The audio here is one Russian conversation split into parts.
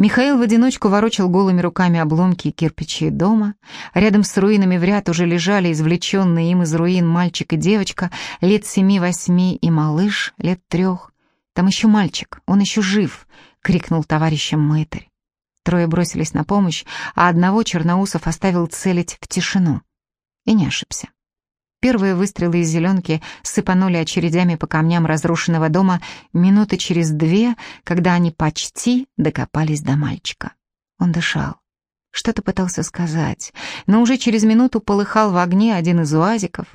Михаил в одиночку ворочал голыми руками обломки и кирпичи дома. Рядом с руинами в ряд уже лежали извлеченные им из руин мальчик и девочка лет семи-восьми и малыш лет трех. «Там еще мальчик, он еще жив!» — крикнул товарищем мытарь. Трое бросились на помощь, а одного Черноусов оставил целить в тишину. И не ошибся. Первые выстрелы из зеленки сыпанули очередями по камням разрушенного дома минуты через две, когда они почти докопались до мальчика. Он дышал. Что-то пытался сказать, но уже через минуту полыхал в огне один из уазиков.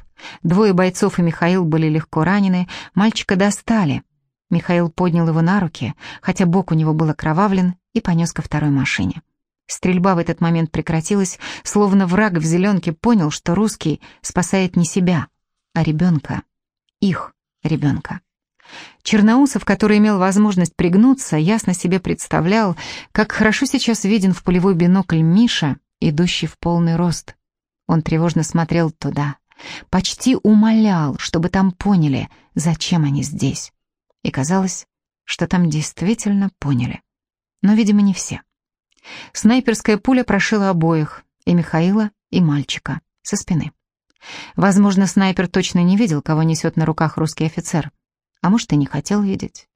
Двое бойцов и Михаил были легко ранены, мальчика достали. Михаил поднял его на руки, хотя бок у него был окровавлен, и понес ко второй машине. Стрельба в этот момент прекратилась, словно враг в зеленке понял, что русский спасает не себя, а ребенка. Их ребенка. Черноусов, который имел возможность пригнуться, ясно себе представлял, как хорошо сейчас виден в полевой бинокль Миша, идущий в полный рост. Он тревожно смотрел туда, почти умолял, чтобы там поняли, зачем они здесь. И казалось, что там действительно поняли. Но, видимо, не все. Снайперская пуля прошила обоих, и Михаила, и мальчика, со спины. Возможно, снайпер точно не видел, кого несет на руках русский офицер. А может, и не хотел видеть.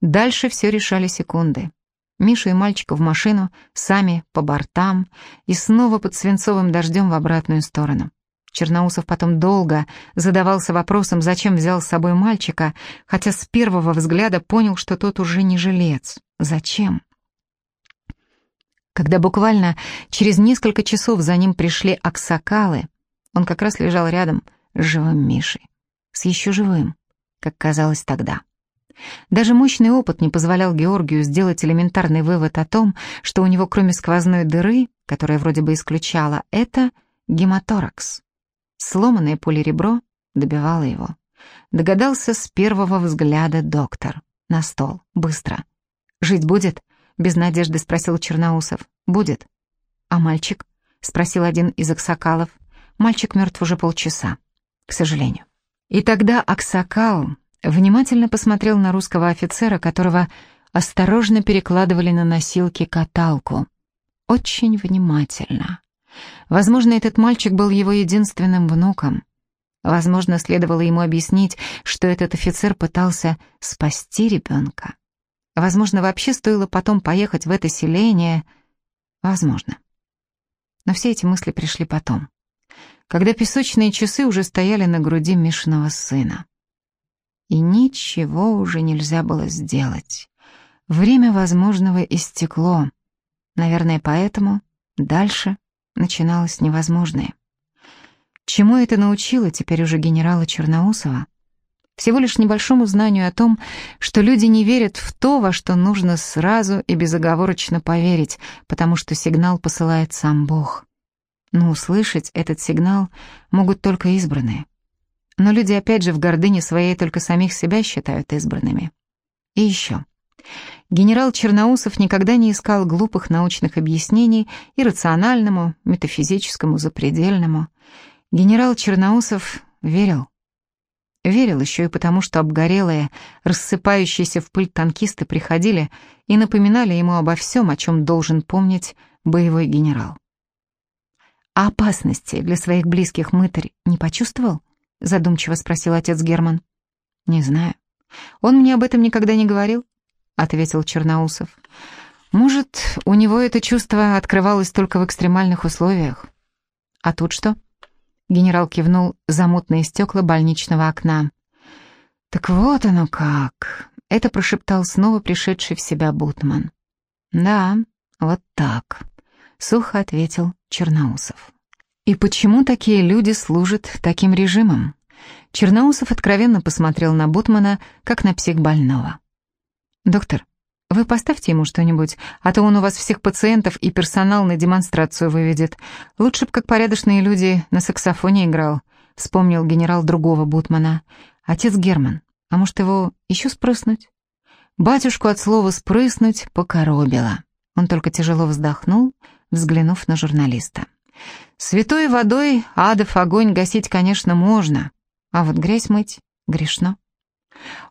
Дальше все решали секунды. Мишу и мальчика в машину, сами по бортам и снова под свинцовым дождем в обратную сторону. Черноусов потом долго задавался вопросом, зачем взял с собой мальчика, хотя с первого взгляда понял, что тот уже не жилец. Зачем? Когда буквально через несколько часов за ним пришли аксакалы, он как раз лежал рядом с живым Мишей. С еще живым, как казалось тогда. Даже мощный опыт не позволял Георгию сделать элементарный вывод о том, что у него кроме сквозной дыры, которая вроде бы исключала, это гематоракс. Сломанное полиребро добивало его. Догадался с первого взгляда доктор. На стол. Быстро. «Жить будет?» Без надежды спросил Черноусов. «Будет». «А мальчик?» Спросил один из аксакалов. «Мальчик мертв уже полчаса, к сожалению». И тогда аксакал внимательно посмотрел на русского офицера, которого осторожно перекладывали на носилки каталку. Очень внимательно. Возможно, этот мальчик был его единственным внуком. Возможно, следовало ему объяснить, что этот офицер пытался спасти ребенка. Возможно, вообще стоило потом поехать в это селение. Возможно. Но все эти мысли пришли потом, когда песочные часы уже стояли на груди Мишиного сына. И ничего уже нельзя было сделать. Время возможного истекло. Наверное, поэтому дальше начиналось невозможное. Чему это научило теперь уже генерала Черноусова? Всего лишь небольшому знанию о том, что люди не верят в то, во что нужно сразу и безоговорочно поверить, потому что сигнал посылает сам Бог. Но услышать этот сигнал могут только избранные. Но люди опять же в гордыне своей только самих себя считают избранными. И еще. Генерал Черноусов никогда не искал глупых научных объяснений иррациональному, метафизическому, запредельному. Генерал Черноусов верил. Верил еще и потому, что обгорелые, рассыпающиеся в пыль танкисты приходили и напоминали ему обо всем, о чем должен помнить боевой генерал. «А опасности для своих близких мытарь не почувствовал?» — задумчиво спросил отец Герман. «Не знаю. Он мне об этом никогда не говорил», — ответил Черноусов. «Может, у него это чувство открывалось только в экстремальных условиях. А тут что?» Генерал кивнул за мутные стекла больничного окна. «Так вот оно как!» — это прошептал снова пришедший в себя Бутман. «Да, вот так», — сухо ответил Черноусов. «И почему такие люди служат таким режимом?» Черноусов откровенно посмотрел на Бутмана, как на психбольного. «Доктор, вы поставьте ему что-нибудь, а то он у вас всех пациентов и персонал на демонстрацию выведет. Лучше б, как порядочные люди, на саксофоне играл», — вспомнил генерал другого Бутмана. «Отец Герман. А может, его еще спрыснуть?» Батюшку от слова «спрыснуть» покоробило. Он только тяжело вздохнул, взглянув на журналиста. «Святой водой адов огонь гасить, конечно, можно, а вот грязь мыть грешно».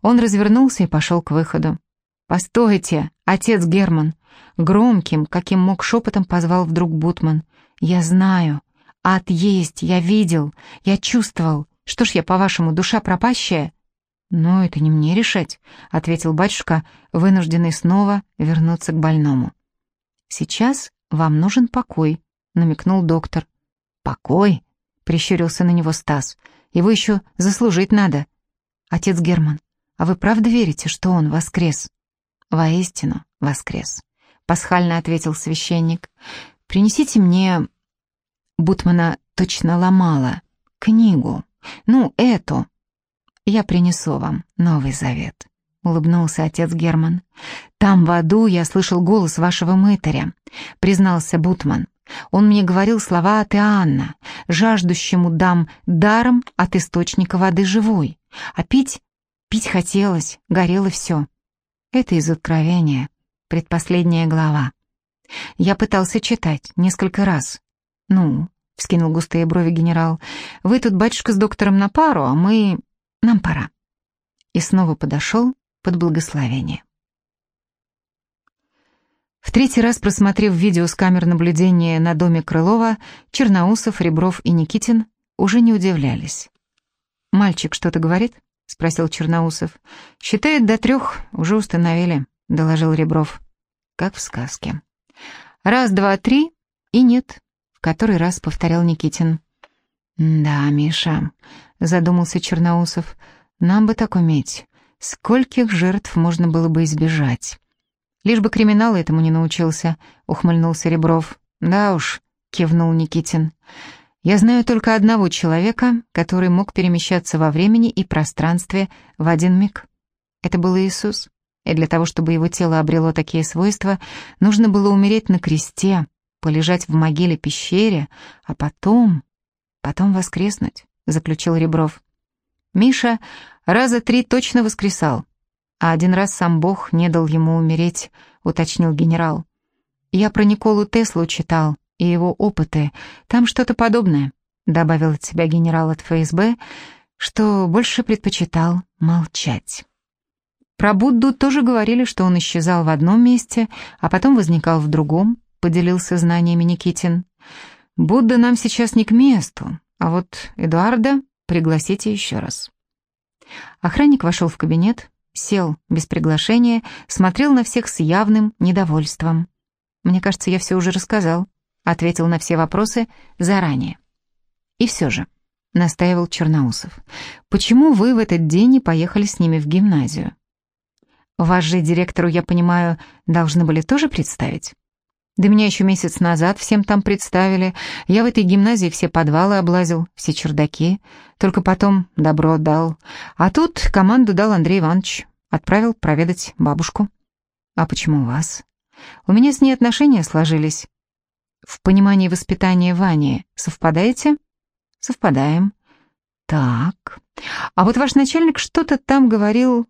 Он развернулся и пошел к выходу. «Постойте, отец Герман!» Громким, каким мог шепотом позвал вдруг Бутман. «Я знаю. Ад есть, я видел, я чувствовал. Что ж я, по-вашему, душа пропащая?» «Ну, это не мне решать», — ответил батюшка, вынужденный снова вернуться к больному. «Сейчас вам нужен покой», — намекнул доктор. «Покой?» — прищурился на него Стас. «Его еще заслужить надо». «Отец Герман, а вы правда верите, что он воскрес?» «Воистину воскрес», — пасхально ответил священник. «Принесите мне...» Бутмана точно ломала. «Книгу. Ну, эту. Я принесу вам Новый Завет», — улыбнулся отец Герман. «Там в аду я слышал голос вашего мытаря», — признался Бутман. Он мне говорил слова от Иоанна, жаждущему дам даром от источника воды живой. А пить, пить хотелось, горело все. Это из Откровения, предпоследняя глава. Я пытался читать несколько раз. «Ну», — вскинул густые брови генерал, — «вы тут, батюшка, с доктором на пару, а мы... нам пора». И снова подошел под благословение. В третий раз просмотрев видео с камер наблюдения на доме Крылова, Черноусов, Ребров и Никитин уже не удивлялись. «Мальчик что-то говорит?» — спросил Черноусов. «Считает до трех, уже установили», — доложил Ребров. «Как в сказке». «Раз, два, три и нет», — в который раз повторял Никитин. «Да, Миша», — задумался Черноусов, — «нам бы так уметь. Скольких жертв можно было бы избежать?» Лишь бы криминал этому не научился, ухмыльнулся Ребров. Да уж, кивнул Никитин. Я знаю только одного человека, который мог перемещаться во времени и пространстве в один миг. Это был Иисус. И для того, чтобы его тело обрело такие свойства, нужно было умереть на кресте, полежать в могиле-пещере, а потом... потом воскреснуть, заключил Ребров. Миша раза три точно воскресал, а один раз сам Бог не дал ему умереть, уточнил генерал. Я про Николу Теслу читал и его опыты. Там что-то подобное, добавил от себя генерал от ФСБ, что больше предпочитал молчать. Про Будду тоже говорили, что он исчезал в одном месте, а потом возникал в другом, поделился знаниями Никитин. Будда нам сейчас не к месту, а вот Эдуарда пригласите еще раз. Охранник вошел в кабинет, сел без приглашения, смотрел на всех с явным недовольством. «Мне кажется, я все уже рассказал», — ответил на все вопросы заранее. «И все же», — настаивал Черноусов, — «почему вы в этот день не поехали с ними в гимназию? Вас же директору, я понимаю, должны были тоже представить?» Да меня еще месяц назад всем там представили. Я в этой гимназии все подвалы облазил, все чердаки. Только потом добро дал. А тут команду дал Андрей Иванович. Отправил проведать бабушку. А почему вас? У меня с ней отношения сложились. В понимании воспитания Вани совпадаете? Совпадаем. Так. А вот ваш начальник что-то там говорил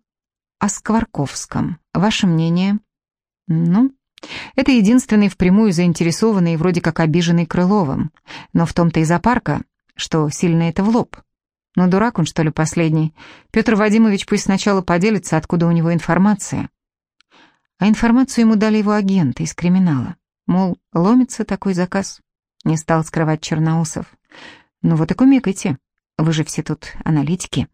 о Скворковском. Ваше мнение? Ну, это единственный впрямую заинтересованный и вроде как обиженный Крыловым. Но в том-то и запарка, что сильно это в лоб. Но дурак он, что ли, последний? Петр Вадимович пусть сначала поделится, откуда у него информация. А информацию ему дали его агенты из криминала. Мол, ломится такой заказ. Не стал скрывать Черноусов. Ну вот и кумекайте. Вы же все тут аналитики.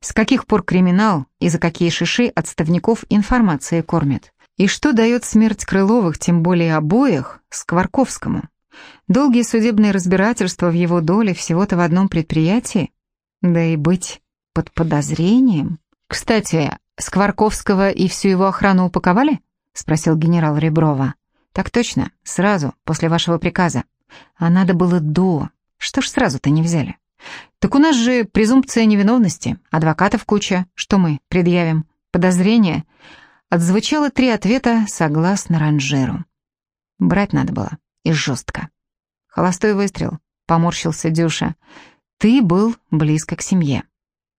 С каких пор криминал и за какие шиши отставников информации кормят? И что дает смерть Крыловых, тем более обоих, Скворковскому? Долгие судебные разбирательства в его доле всего-то в одном предприятии? Да и быть под подозрением? Кстати, Скворковского и всю его охрану упаковали? Спросил генерал Реброва. Так точно, сразу, после вашего приказа. А надо было до. Что ж сразу-то не взяли? Так у нас же презумпция невиновности, адвокатов куча. Что мы предъявим? Подозрение? Отзвучало три ответа согласно ранжиру. Брать надо было, и жестко. Холостой выстрел, поморщился Дюша. Ты был близко к семье.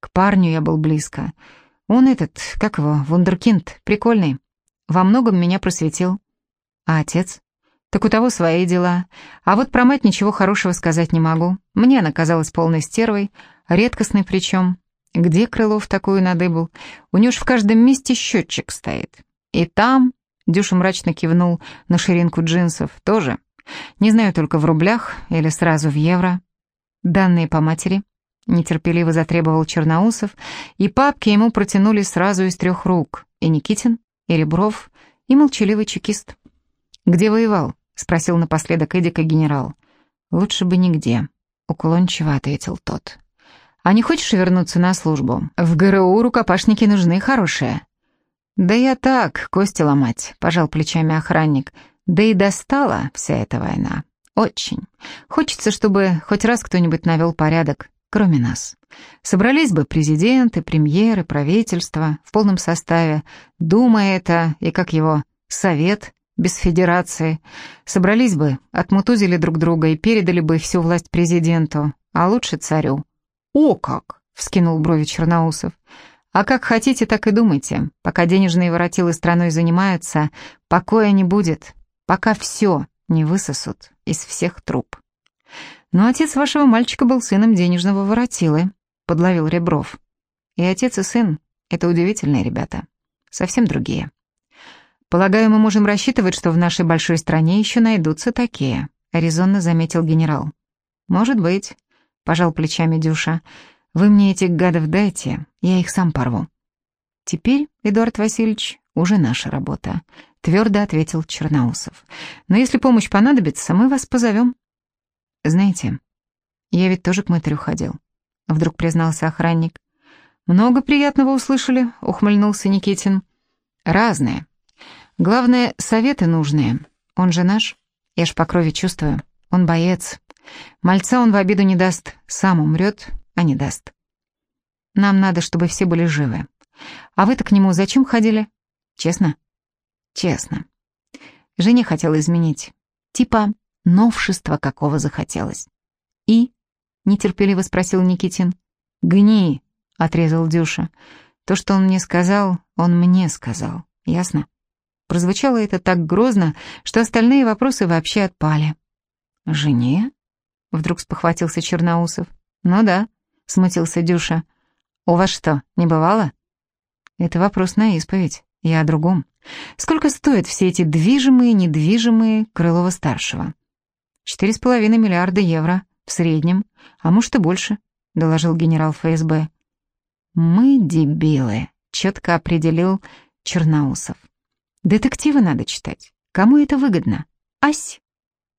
К парню я был близко. Он этот, как его, вундеркинд, прикольный. Во многом меня просветил. А отец? Так у того свои дела. А вот про мать ничего хорошего сказать не могу. Мне она казалась полной стервой, редкостной причем. Где Крылов такую надыбал? У него ж в каждом месте счетчик стоит. И там, Дюша мрачно кивнул на ширинку джинсов, тоже. Не знаю только в рублях или сразу в евро. Данные по матери. Нетерпеливо затребовал Черноусов, и папки ему протянули сразу из трех рук. И Никитин, и Ребров, и молчаливый чекист. «Где воевал?» — спросил напоследок Эдика генерал. «Лучше бы нигде», — уклончиво ответил тот. «А не хочешь вернуться на службу? В ГРУ рукопашники нужны хорошие». «Да я так, кости ломать», — пожал плечами охранник. «Да и достала вся эта война. Очень. Хочется, чтобы хоть раз кто-нибудь навел порядок, кроме нас. Собрались бы президенты, премьеры, правительство в полном составе, Дума это и как его, Совет без федерации. Собрались бы, отмутузили друг друга и передали бы всю власть президенту, а лучше царю. «О как!» — вскинул брови Черноусов. «А как хотите, так и думайте. Пока денежные воротилы страной занимаются, покоя не будет, пока все не высосут из всех труб». «Но отец вашего мальчика был сыном денежного воротилы», — подловил Ребров. «И отец и сын — это удивительные ребята. Совсем другие». «Полагаю, мы можем рассчитывать, что в нашей большой стране еще найдутся такие», — резонно заметил генерал. «Может быть», — пожал плечами Дюша. «Вы мне этих гадов дайте, я их сам порву». «Теперь, Эдуард Васильевич, уже наша работа», — твердо ответил Черноусов. «Но если помощь понадобится, мы вас позовем». «Знаете, я ведь тоже к мытарю ходил», — вдруг признался охранник. «Много приятного услышали», — ухмыльнулся Никитин. «Разное. Главное, советы нужные. Он же наш. Я ж по крови чувствую. Он боец. Мальца он в обиду не даст. Сам умрет, а не даст. Нам надо, чтобы все были живы. А вы-то к нему зачем ходили? Честно? Честно. Жене хотела изменить. Типа новшества какого захотелось. И? Нетерпеливо спросил Никитин. Гни, отрезал Дюша. То, что он мне сказал, он мне сказал. Ясно? Прозвучало это так грозно, что остальные вопросы вообще отпали. «Жене?» — вдруг спохватился Черноусов. «Ну да», — смутился Дюша. «У вас что, не бывало?» «Это вопрос на исповедь. Я о другом. Сколько стоят все эти движимые, недвижимые Крылова-старшего?» «Четыре с половиной миллиарда евро в среднем, а может и больше», — доложил генерал ФСБ. «Мы дебилы», — четко определил Черноусов. Детективы надо читать. Кому это выгодно? Ась.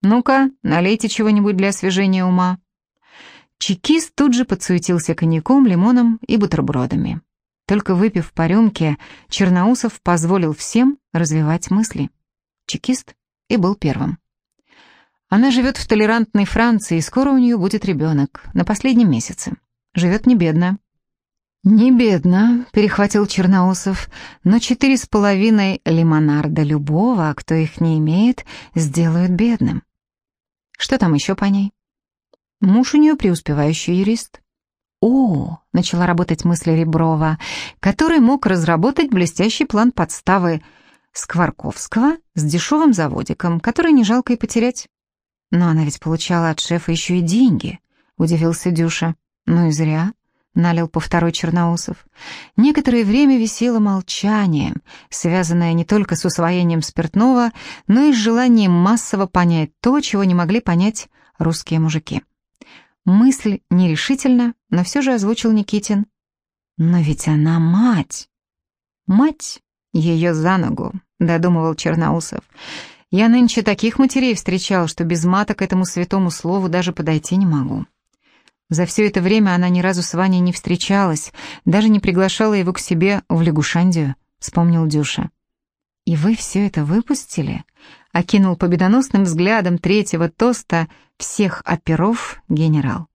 Ну-ка, налейте чего-нибудь для освежения ума. Чекист тут же подсуетился коньяком, лимоном и бутербродами. Только выпив по рюмке, Черноусов позволил всем развивать мысли. Чекист и был первым. Она живет в толерантной Франции, и скоро у нее будет ребенок, на последнем месяце. Живет не бедно, «Не бедно», — перехватил Черноусов, «но четыре с половиной лимонарда любого, кто их не имеет, сделают бедным». «Что там еще по ней?» «Муж у нее преуспевающий юрист». «О!» — начала работать мысль Реброва, который мог разработать блестящий план подставы Скворковского с дешевым заводиком, который не жалко и потерять. «Но она ведь получала от шефа еще и деньги», — удивился Дюша. «Ну и зря» налил по второй Черноусов. Некоторое время висело молчание, связанное не только с усвоением спиртного, но и с желанием массово понять то, чего не могли понять русские мужики. Мысль нерешительно, но все же озвучил Никитин. «Но ведь она мать!» «Мать ее за ногу», — додумывал Черноусов. «Я нынче таких матерей встречал, что без мата к этому святому слову даже подойти не могу». За все это время она ни разу с Ваней не встречалась, даже не приглашала его к себе в Лягушандию, вспомнил Дюша. «И вы все это выпустили?» — окинул победоносным взглядом третьего тоста всех оперов генерал.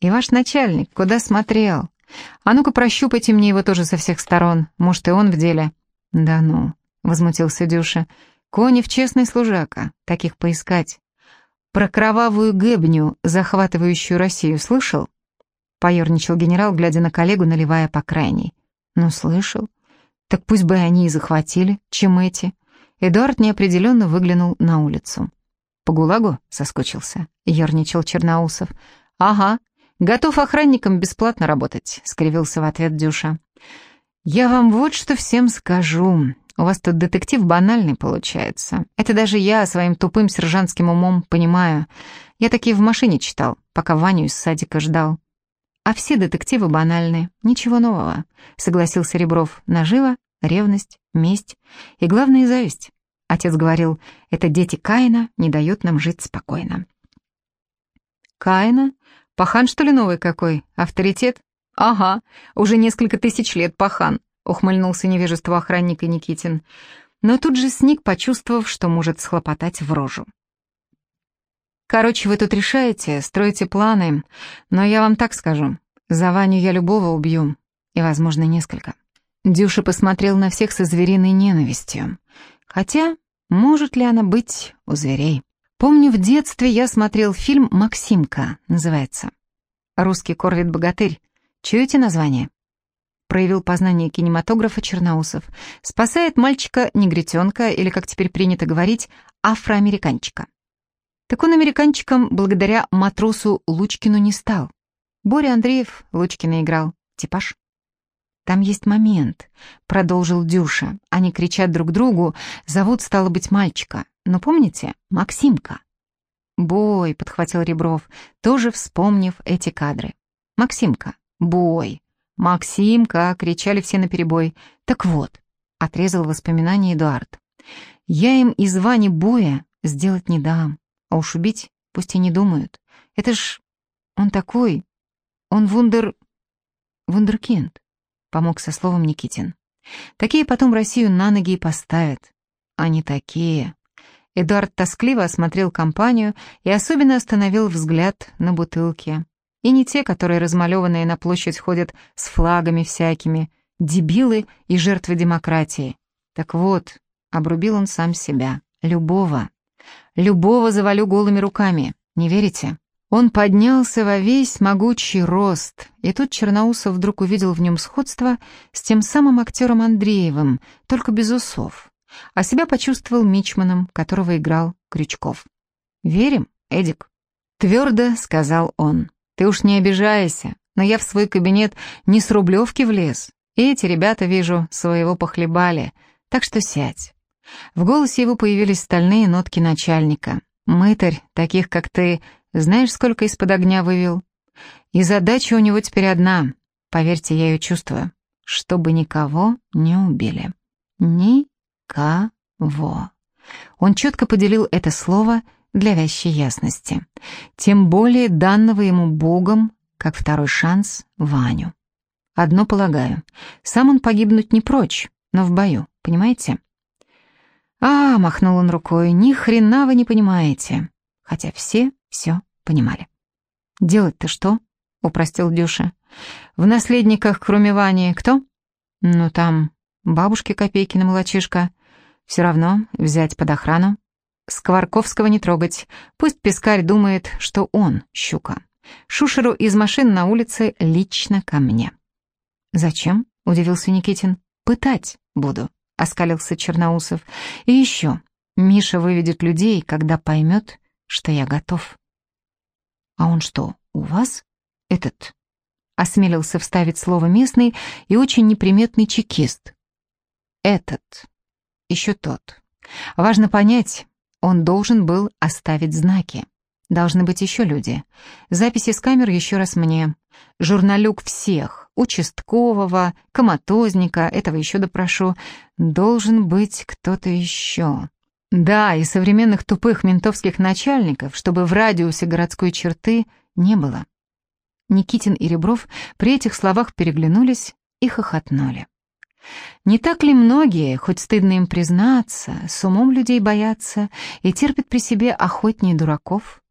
«И ваш начальник куда смотрел? А ну-ка прощупайте мне его тоже со всех сторон, может, и он в деле». «Да ну», — возмутился Дюша, — «Конев честный служака, таких поискать. Про кровавую гэбню, захватывающую Россию, слышал? Поерничал генерал, глядя на коллегу, наливая по крайней. Ну, слышал. Так пусть бы они и захватили, чем эти. Эдуард неопределенно выглянул на улицу. «По ГУЛАГу?» — соскучился, — ерничал Черноусов. «Ага, готов охранником бесплатно работать», — скривился в ответ Дюша. «Я вам вот что всем скажу. У вас тут детектив банальный получается. Это даже я своим тупым сержантским умом понимаю. Я такие в машине читал, пока Ваню из садика ждал. А все детективы банальные, ничего нового, согласился Ребров. Нажива, ревность, месть и, главное, зависть. Отец говорил, это дети Каина не дают нам жить спокойно. Каина? Пахан, что ли, новый какой? Авторитет? Ага, уже несколько тысяч лет пахан, ухмыльнулся невежество охранника Никитин. Но тут же сник, почувствовав, что может схлопотать в рожу. Короче, вы тут решаете, строите планы, но я вам так скажу. За Ваню я любого убью, и, возможно, несколько. Дюша посмотрел на всех со звериной ненавистью. Хотя, может ли она быть у зверей? Помню, в детстве я смотрел фильм «Максимка», называется. «Русский корвет-богатырь». Чуете название? Проявил познание кинематографа Черноусов. Спасает мальчика-негритенка, или, как теперь принято говорить, афроамериканчика. Так он американчиком благодаря матросу Лучкину не стал. Боря Андреев Лучкина играл. Типаж. «Там есть момент», — продолжил Дюша. Они кричат друг другу, зовут, стало быть, мальчика. Но помните? Максимка. «Бой», — подхватил Ребров, тоже вспомнив эти кадры. «Максимка, бой, Максимка», — кричали все наперебой. «Так вот», — отрезал воспоминание Эдуард. «Я им из Вани боя сделать не дам, а уж убить пусть и не думают. Это ж он такой, он вундер... вундеркинд», — помог со словом Никитин. «Такие потом Россию на ноги и поставят. Они такие, Эдуард тоскливо осмотрел компанию и особенно остановил взгляд на бутылки. И не те, которые размалеванные на площадь ходят с флагами всякими, дебилы и жертвы демократии. Так вот, обрубил он сам себя. Любого. Любого завалю голыми руками. Не верите? Он поднялся во весь могучий рост, и тут Черноусов вдруг увидел в нем сходство с тем самым актером Андреевым, только без усов а себя почувствовал мичманом, которого играл Крючков. «Верим, Эдик?» Твердо сказал он. «Ты уж не обижайся, но я в свой кабинет не с рублевки влез. И эти ребята, вижу, своего похлебали, так что сядь». В голосе его появились стальные нотки начальника. «Мытарь, таких как ты, знаешь, сколько из-под огня вывел? И задача у него теперь одна, поверьте, я ее чувствую, чтобы никого не убили. Ни Кого? Он четко поделил это слово для вящей ясности. Тем более данного ему Богом, как второй шанс, Ваню. Одно полагаю, сам он погибнуть не прочь, но в бою, понимаете? А, махнул он рукой, ни хрена вы не понимаете. Хотя все все понимали. Делать-то что? Упростил Дюша. В наследниках, кроме Вани, кто? Ну там, бабушки Копейкина младшишка. Все равно взять под охрану. Скворковского не трогать. Пусть пескарь думает, что он щука. Шушеру из машин на улице лично ко мне. «Зачем?» — удивился Никитин. «Пытать буду», — оскалился Черноусов. «И еще, Миша выведет людей, когда поймет, что я готов». «А он что, у вас? Этот?» Осмелился вставить слово местный и очень неприметный чекист. «Этот», еще тот. Важно понять, он должен был оставить знаки. Должны быть еще люди. Записи с камер еще раз мне. Журналюк всех, участкового, коматозника, этого еще допрошу. Должен быть кто-то еще. Да, и современных тупых ментовских начальников, чтобы в радиусе городской черты не было. Никитин и Ребров при этих словах переглянулись и хохотнули. Не так ли многие, хоть стыдно им признаться, с умом людей боятся и терпят при себе охотнее дураков?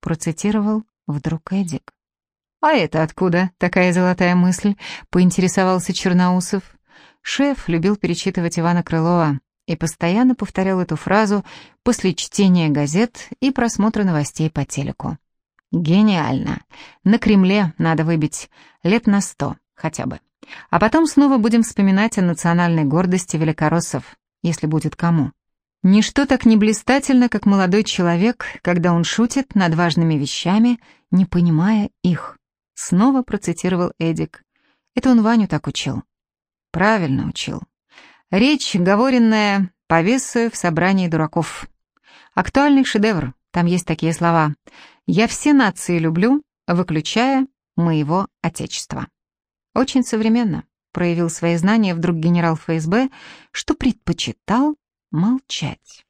Процитировал вдруг Эдик. «А это откуда такая золотая мысль?» — поинтересовался Черноусов. Шеф любил перечитывать Ивана Крылова и постоянно повторял эту фразу после чтения газет и просмотра новостей по телеку. «Гениально! На Кремле надо выбить лет на сто хотя бы». А потом снова будем вспоминать о национальной гордости великороссов, если будет кому. Ничто так не блистательно, как молодой человек, когда он шутит над важными вещами, не понимая их. Снова процитировал Эдик. Это он Ваню так учил. Правильно учил. Речь, говоренная, повесую в собрании дураков. Актуальный шедевр, там есть такие слова. «Я все нации люблю, выключая моего Отечества». Очень современно проявил свои знания вдруг генерал ФСБ, что предпочитал молчать.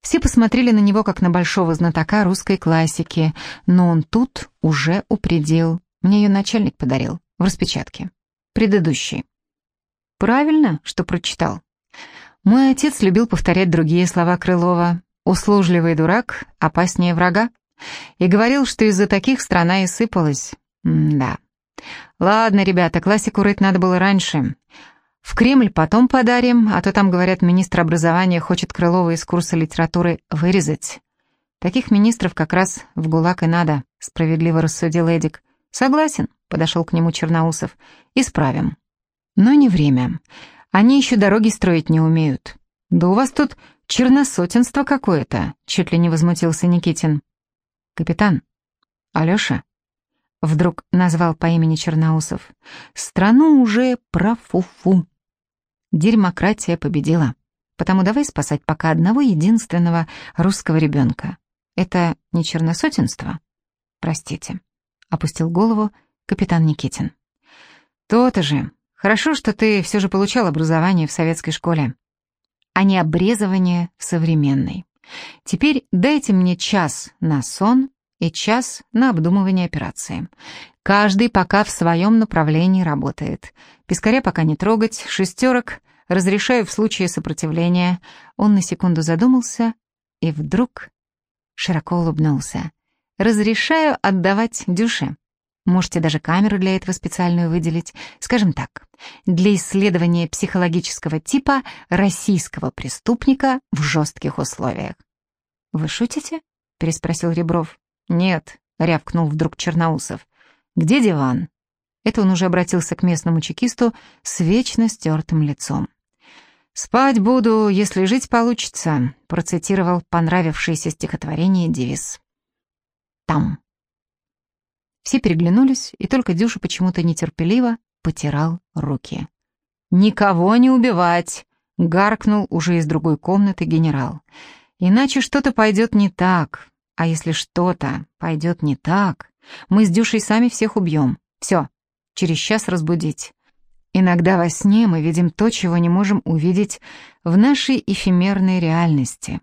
Все посмотрели на него, как на большого знатока русской классики, но он тут уже упредил. Мне ее начальник подарил, в распечатке. Предыдущий. Правильно, что прочитал. Мой отец любил повторять другие слова Крылова. «Услужливый дурак опаснее врага». И говорил, что из-за таких страна и сыпалась. М да. Ладно, ребята, классику рыть надо было раньше. В Кремль потом подарим, а то там, говорят, министр образования хочет Крылова из курса литературы вырезать. Таких министров как раз в ГУЛАГ и надо, справедливо рассудил Эдик. Согласен, подошел к нему Черноусов. Исправим. Но не время. Они еще дороги строить не умеют. Да у вас тут черносотенство какое-то, чуть ли не возмутился Никитин. Капитан, Алеша, вдруг назвал по имени Черноусов, страну уже профуфу. Дерьмократия победила. Потому давай спасать пока одного единственного русского ребенка. Это не черносотенство? Простите. Опустил голову капитан Никитин. То-то же. Хорошо, что ты все же получал образование в советской школе, а не обрезывание в современной. Теперь дайте мне час на сон и час на обдумывание операции. Каждый пока в своем направлении работает. Пискаря пока не трогать, шестерок разрешаю в случае сопротивления. Он на секунду задумался и вдруг широко улыбнулся. Разрешаю отдавать Дюше. Можете даже камеру для этого специальную выделить. Скажем так, для исследования психологического типа российского преступника в жестких условиях. «Вы шутите?» — переспросил Ребров. «Нет», — рявкнул вдруг Черноусов. «Где диван?» Это он уже обратился к местному чекисту с вечно стертым лицом. «Спать буду, если жить получится», — процитировал понравившееся стихотворение девиз. «Там». Все переглянулись, и только Дюша почему-то нетерпеливо потирал руки. «Никого не убивать!» — гаркнул уже из другой комнаты генерал. «Иначе что-то пойдет не так. А если что-то пойдет не так, мы с Дюшей сами всех убьем. Все, через час разбудить. Иногда во сне мы видим то, чего не можем увидеть в нашей эфемерной реальности.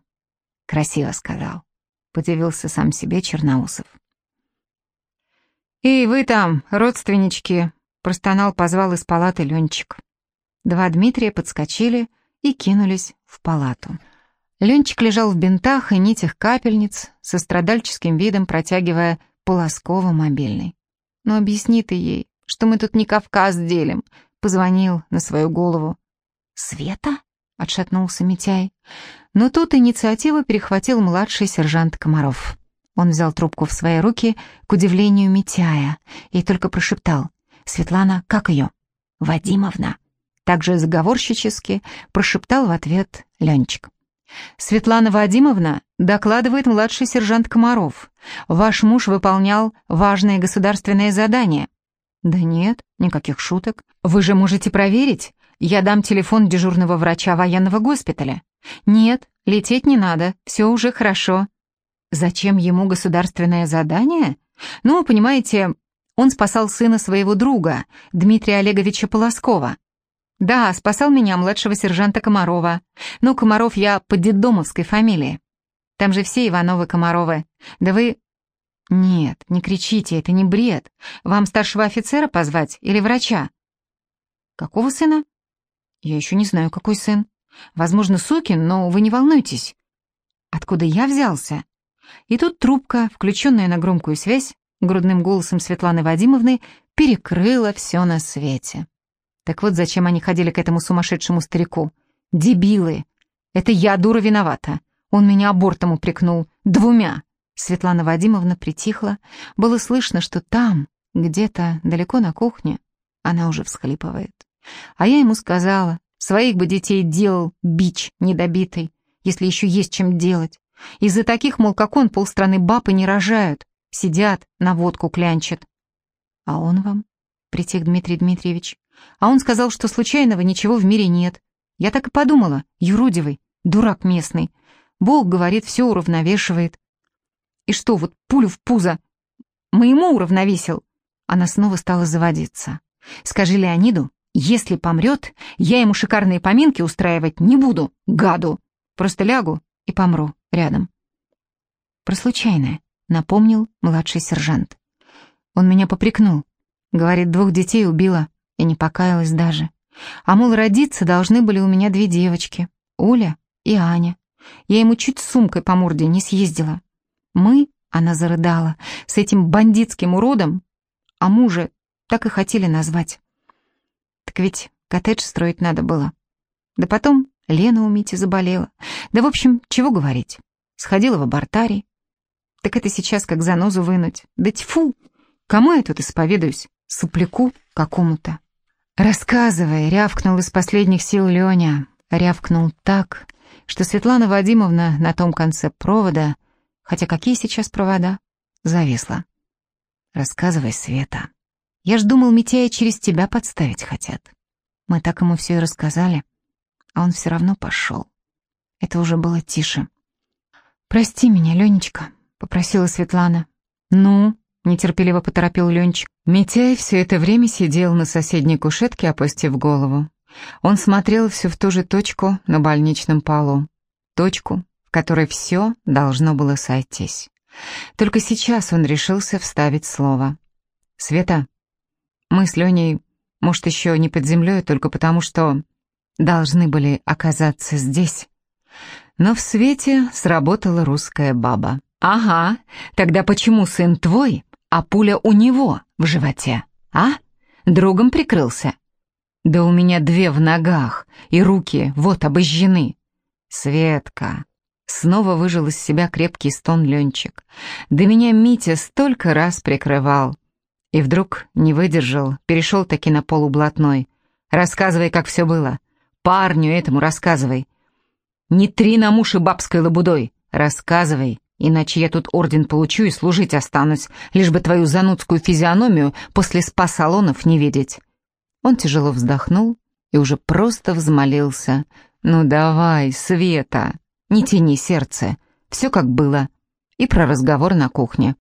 Красиво сказал, подивился сам себе Черноусов. «Эй, вы там, родственнички!» — простонал, позвал из палаты Ленчик. Два Дмитрия подскочили и кинулись в палату. Ленчик лежал в бинтах и нитях капельниц, со страдальческим видом протягивая Полоскову мобильный. «Ну объясни ты ей, что мы тут не Кавказ делим», — позвонил на свою голову. «Света?» — отшатнулся Митяй. Но тут инициативу перехватил младший сержант Комаров. Он взял трубку в свои руки, к удивлению Митяя, и только прошептал. «Светлана, как ее?» «Вадимовна». Также заговорщически прошептал в ответ Ленчик. «Светлана Вадимовна, докладывает младший сержант Комаров. Ваш муж выполнял важное государственное задание». «Да нет, никаких шуток. Вы же можете проверить. Я дам телефон дежурного врача военного госпиталя». «Нет, лететь не надо, все уже хорошо». «Зачем ему государственное задание?» «Ну, понимаете, он спасал сына своего друга, Дмитрия Олеговича Полоскова. «Да, спасал меня младшего сержанта Комарова. Ну, Комаров я по детдомовской фамилии. Там же все Ивановы Комаровы. Да вы...» «Нет, не кричите, это не бред. Вам старшего офицера позвать или врача?» «Какого сына?» «Я еще не знаю, какой сын. Возможно, сукин, но вы не волнуйтесь». «Откуда я взялся?» И тут трубка, включенная на громкую связь, грудным голосом Светланы Вадимовны, перекрыла все на свете. Так вот зачем они ходили к этому сумасшедшему старику. Дебилы! Это я, дура, виновата. Он меня абортом упрекнул. Двумя. Светлана Вадимовна притихла. Было слышно, что там, где-то далеко на кухне, она уже всхлипывает. А я ему сказала, своих бы детей делал бич недобитый, если еще есть чем делать. Из-за таких, мол, как он, полстраны баб и не рожают. Сидят, на водку клянчат. А он вам? Притих Дмитрий Дмитриевич. А он сказал, что случайного ничего в мире нет. Я так и подумала, юродивый, дурак местный. Бог, говорит, все уравновешивает. И что, вот пулю в пузо моему уравновесил? Она снова стала заводиться. Скажи Леониду, если помрет, я ему шикарные поминки устраивать не буду, гаду. Просто лягу и помру рядом. Про случайное, напомнил младший сержант. Он меня попрекнул. Говорит, двух детей убила и не покаялась даже. А мол, родиться должны были у меня две девочки, Оля и Аня. Я ему чуть сумкой по морде не съездила. Мы, она зарыдала, с этим бандитским уродом, а мужа так и хотели назвать. Так ведь коттедж строить надо было. Да потом Лена у Мити заболела. Да, в общем, чего говорить. Сходила в абортарий. Так это сейчас как занозу вынуть. Да тьфу! Кому я тут исповедуюсь? Сопляку какому-то. Рассказывай, рявкнул из последних сил Леня. Рявкнул так, что Светлана Вадимовна на том конце провода, хотя какие сейчас провода, зависла. Рассказывай, Света. Я ж думал, Митяя через тебя подставить хотят. Мы так ему все и рассказали, а он все равно пошел. Это уже было тише. «Прости меня, Ленечка», — попросила Светлана. «Ну?» — нетерпеливо поторопил Ленчик. Митяй все это время сидел на соседней кушетке, опустив голову. Он смотрел все в ту же точку на больничном полу. Точку, в которой все должно было сойтись. Только сейчас он решился вставить слово. «Света, мы с Леней, может, еще не под землей, только потому что должны были оказаться здесь». Но в свете сработала русская баба. «Ага, тогда почему сын твой, а пуля у него в животе, а? Другом прикрылся?» «Да у меня две в ногах, и руки вот обожжены». «Светка!» Снова выжил из себя крепкий стон Ленчик. «Да меня Митя столько раз прикрывал!» И вдруг не выдержал, перешел таки на полублатной. «Рассказывай, как все было. Парню этому рассказывай. Не три на муши бабской лабудой. Рассказывай, иначе я тут орден получу и служить останусь, лишь бы твою занудскую физиономию после спа-салонов не видеть». Он тяжело вздохнул и уже просто взмолился. «Ну давай, Света, не тяни сердце, все как было». И про разговор на кухне.